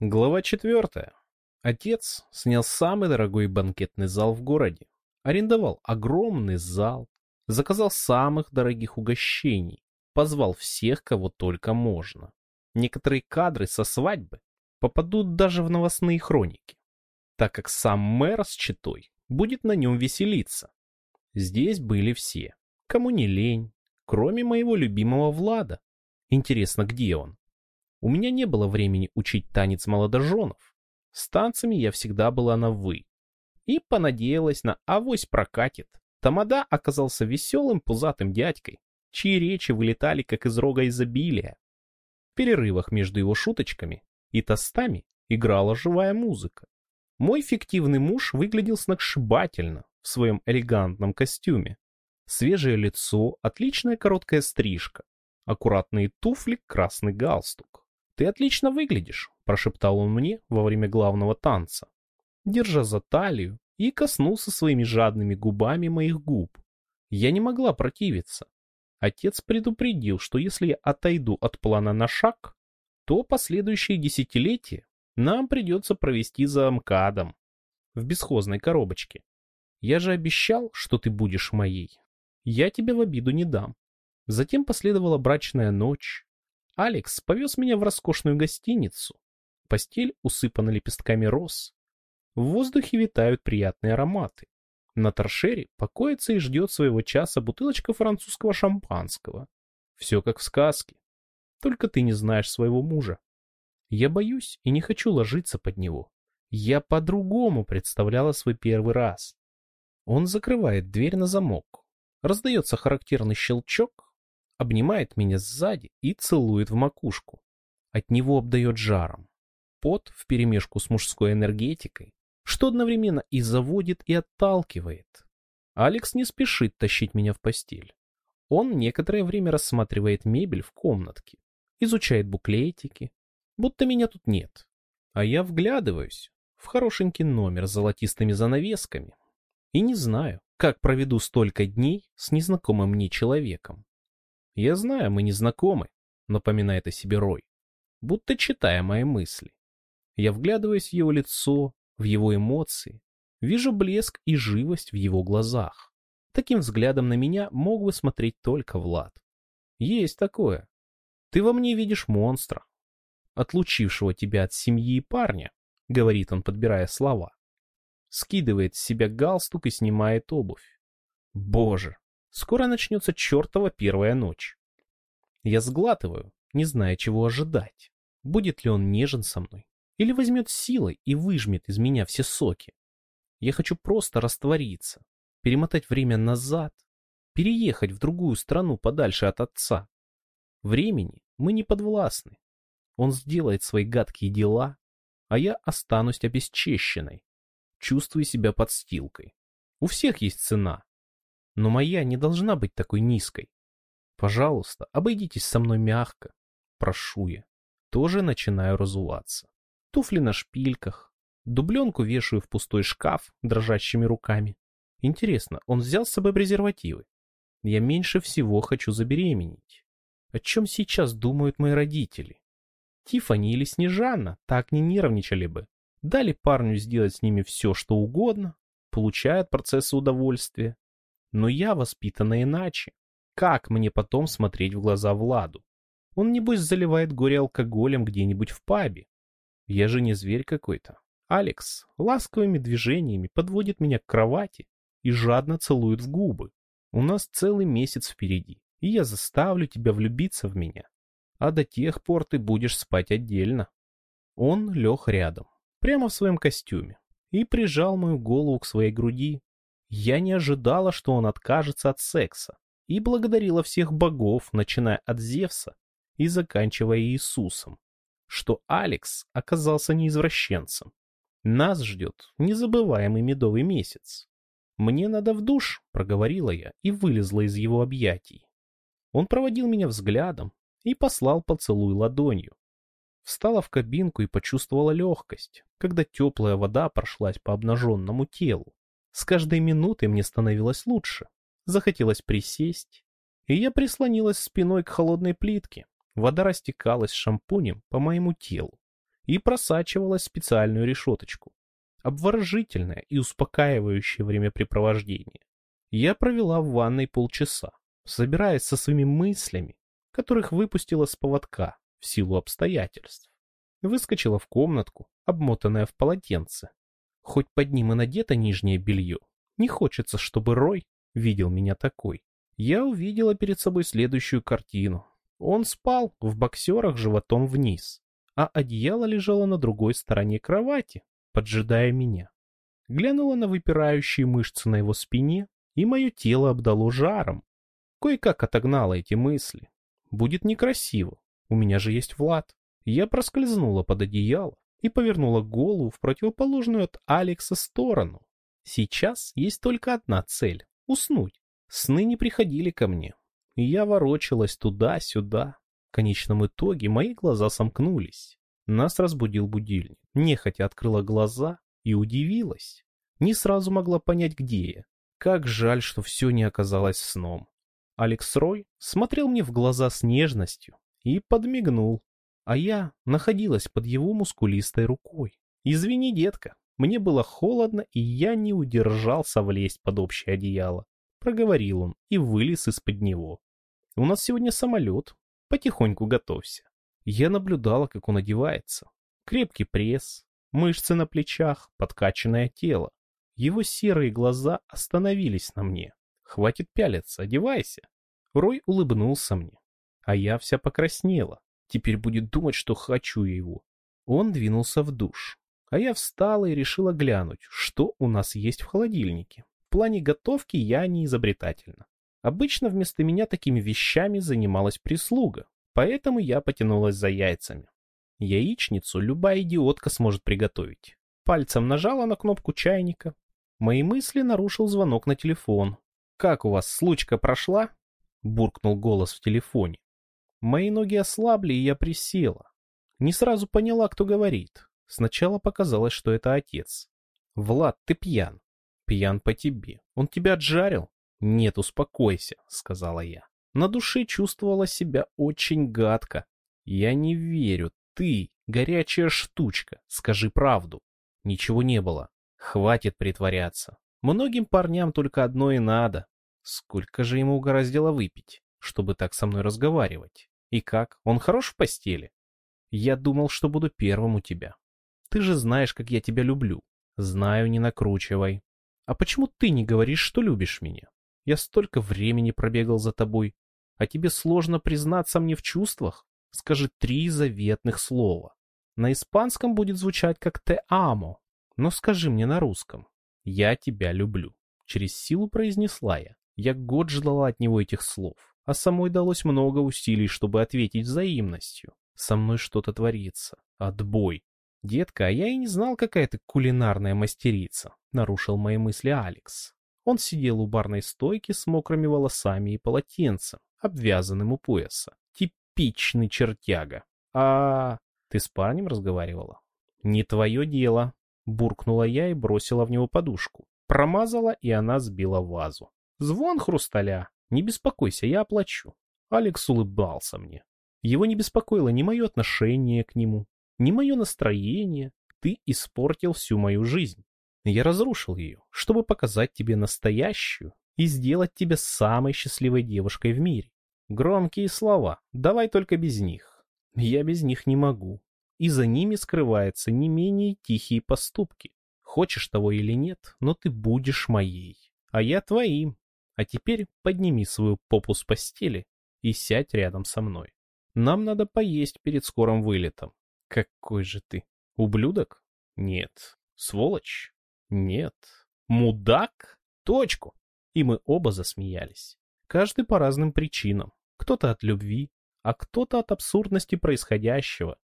Глава четвертая. Отец снял самый дорогой банкетный зал в городе, арендовал огромный зал, заказал самых дорогих угощений, позвал всех, кого только можно. Некоторые кадры со свадьбы попадут даже в новостные хроники, так как сам мэр с читой будет на нем веселиться. Здесь были все, кому не лень, кроме моего любимого Влада. Интересно, где он? У меня не было времени учить танец молодоженов. С танцами я всегда была на «вы». И понадеялась на «авось прокатит». Тамада оказался веселым пузатым дядькой, чьи речи вылетали как из рога изобилия. В перерывах между его шуточками и тостами играла живая музыка. Мой фиктивный муж выглядел сногсшибательно в своем элегантном костюме. Свежее лицо, отличная короткая стрижка, аккуратные туфли, красный галстук. «Ты отлично выглядишь», — прошептал он мне во время главного танца, держа за талию и коснулся своими жадными губами моих губ. Я не могла противиться. Отец предупредил, что если я отойду от плана на шаг, то последующие десятилетия нам придется провести за МКАДом в бесхозной коробочке. Я же обещал, что ты будешь моей. Я тебя в обиду не дам. Затем последовала брачная ночь, Алекс повез меня в роскошную гостиницу. Постель усыпана лепестками роз. В воздухе витают приятные ароматы. На торшере покоится и ждет своего часа бутылочка французского шампанского. Все как в сказке. Только ты не знаешь своего мужа. Я боюсь и не хочу ложиться под него. Я по-другому представляла свой первый раз. Он закрывает дверь на замок. Раздается характерный щелчок, обнимает меня сзади и целует в макушку. От него обдает жаром. Пот вперемешку с мужской энергетикой, что одновременно и заводит, и отталкивает. Алекс не спешит тащить меня в постель. Он некоторое время рассматривает мебель в комнатке, изучает буклетики, будто меня тут нет. А я вглядываюсь в хорошенький номер с золотистыми занавесками и не знаю, как проведу столько дней с незнакомым мне человеком. «Я знаю, мы не знакомы», — напоминает о себе Рой, будто читая мои мысли. Я вглядываюсь в его лицо, в его эмоции, вижу блеск и живость в его глазах. Таким взглядом на меня мог бы смотреть только Влад. Есть такое. Ты во мне видишь монстра, отлучившего тебя от семьи и парня, говорит он, подбирая слова. Скидывает с себя галстук и снимает обувь. Боже, Скоро начнется чертова первая ночь. Я сглатываю, не зная, чего ожидать. Будет ли он нежен со мной? Или возьмет силой и выжмет из меня все соки? Я хочу просто раствориться, перемотать время назад, переехать в другую страну подальше от отца. Времени мы не подвластны. Он сделает свои гадкие дела, а я останусь обесчещенной, чувствуя себя подстилкой. У всех есть цена, но моя не должна быть такой низкой. Пожалуйста, обойдитесь со мной мягко. Прошу я. Тоже начинаю разуваться. Туфли на шпильках. Дубленку вешаю в пустой шкаф дрожащими руками. Интересно, он взял с собой презервативы? Я меньше всего хочу забеременеть. О чем сейчас думают мои родители? Тифани или Снежана так не нервничали бы. Дали парню сделать с ними все, что угодно, получая от процесса удовольствие, но я воспитана иначе. Как мне потом смотреть в глаза Владу? Он, небось, заливает горе алкоголем где-нибудь в пабе. Я же не зверь какой-то. Алекс ласковыми движениями подводит меня к кровати и жадно целует в губы. У нас целый месяц впереди, и я заставлю тебя влюбиться в меня. А до тех пор ты будешь спать отдельно. Он лег рядом, прямо в своем костюме, и прижал мою голову к своей груди, я не ожидала, что он откажется от секса, и благодарила всех богов, начиная от Зевса и заканчивая Иисусом, что Алекс оказался не извращенцем. Нас ждет незабываемый медовый месяц. «Мне надо в душ», — проговорила я и вылезла из его объятий. Он проводил меня взглядом и послал поцелуй ладонью. Встала в кабинку и почувствовала легкость, когда теплая вода прошлась по обнаженному телу. С каждой минутой мне становилось лучше. Захотелось присесть, и я прислонилась спиной к холодной плитке. Вода растекалась шампунем по моему телу. и просачивалась в специальную решеточку. Обворожительное и успокаивающее времяпрепровождение. Я провела в ванной полчаса, собираясь со своими мыслями, которых выпустила с поводка в силу обстоятельств. Выскочила в комнатку, обмотанная в полотенце. Хоть под ним и надето нижнее белье, не хочется, чтобы Рой видел меня такой. Я увидела перед собой следующую картину. Он спал в боксерах животом вниз, а одеяло лежало на другой стороне кровати, поджидая меня. Глянула на выпирающие мышцы на его спине, и мое тело обдало жаром. Кое-как отогнала эти мысли. Будет некрасиво, у меня же есть Влад. Я проскользнула под одеяло и повернула голову в противоположную от Алекса сторону. Сейчас есть только одна цель — уснуть. Сны не приходили ко мне, и я ворочалась туда-сюда. В конечном итоге мои глаза сомкнулись. Нас разбудил будильник. Нехотя открыла глаза и удивилась. Не сразу могла понять, где я. Как жаль, что все не оказалось сном. Алекс Рой смотрел мне в глаза с нежностью и подмигнул, а я находилась под его мускулистой рукой. «Извини, детка, мне было холодно, и я не удержался влезть под общее одеяло», — проговорил он и вылез из-под него. «У нас сегодня самолет, потихоньку готовься». Я наблюдала, как он одевается. Крепкий пресс, мышцы на плечах, подкачанное тело. Его серые глаза остановились на мне. «Хватит пялиться, одевайся». Рой улыбнулся мне, а я вся покраснела. Теперь будет думать, что хочу его. Он двинулся в душ, а я встала и решила глянуть, что у нас есть в холодильнике. В плане готовки я не изобретательна. Обычно вместо меня такими вещами занималась прислуга, поэтому я потянулась за яйцами. Яичницу любая идиотка сможет приготовить. Пальцем нажала на кнопку чайника. Мои мысли нарушил звонок на телефон. «Как у вас случка прошла?» — буркнул голос в телефоне. Мои ноги ослабли, и я присела. Не сразу поняла, кто говорит. Сначала показалось, что это отец. «Влад, ты пьян». «Пьян по тебе. Он тебя отжарил?» «Нет, успокойся», — сказала я. На душе чувствовала себя очень гадко. «Я не верю. Ты, горячая штучка, скажи правду». Ничего не было. Хватит притворяться. Многим парням только одно и надо. Сколько же ему угораздило выпить, чтобы так со мной разговаривать? И как, он хорош в постели? Я думал, что буду первым у тебя. Ты же знаешь, как я тебя люблю. Знаю, не накручивай. А почему ты не говоришь, что любишь меня? Я столько времени пробегал за тобой. А тебе сложно признаться мне в чувствах? Скажи три заветных слова. На испанском будет звучать как «те амо», но скажи мне на русском. «Я тебя люблю», — через силу произнесла я. Я год ждала от него этих слов, а самой далось много усилий, чтобы ответить взаимностью. Со мной что-то творится. Отбой. Детка, а я и не знал, какая ты кулинарная мастерица, нарушил мои мысли Алекс. Он сидел у барной стойки с мокрыми волосами и полотенцем, обвязанным у пояса. Типичный чертяга. А ты с парнем разговаривала? Не твое дело, буркнула я и бросила в него подушку. Промазала, и она сбила вазу. Звон хрусталя. Не беспокойся, я оплачу. Алекс улыбался мне. Его не беспокоило ни мое отношение к нему, ни мое настроение. Ты испортил всю мою жизнь. Я разрушил ее, чтобы показать тебе настоящую и сделать тебя самой счастливой девушкой в мире. Громкие слова, давай только без них. Я без них не могу. И за ними скрываются не менее тихие поступки. Хочешь того или нет, но ты будешь моей, а я твоим. А теперь подними свою попу с постели и сядь рядом со мной. Нам надо поесть перед скорым вылетом. Какой же ты? Ублюдок? Нет. Сволочь? Нет. Мудак? Точку. И мы оба засмеялись. Каждый по разным причинам. Кто-то от любви, а кто-то от абсурдности происходящего.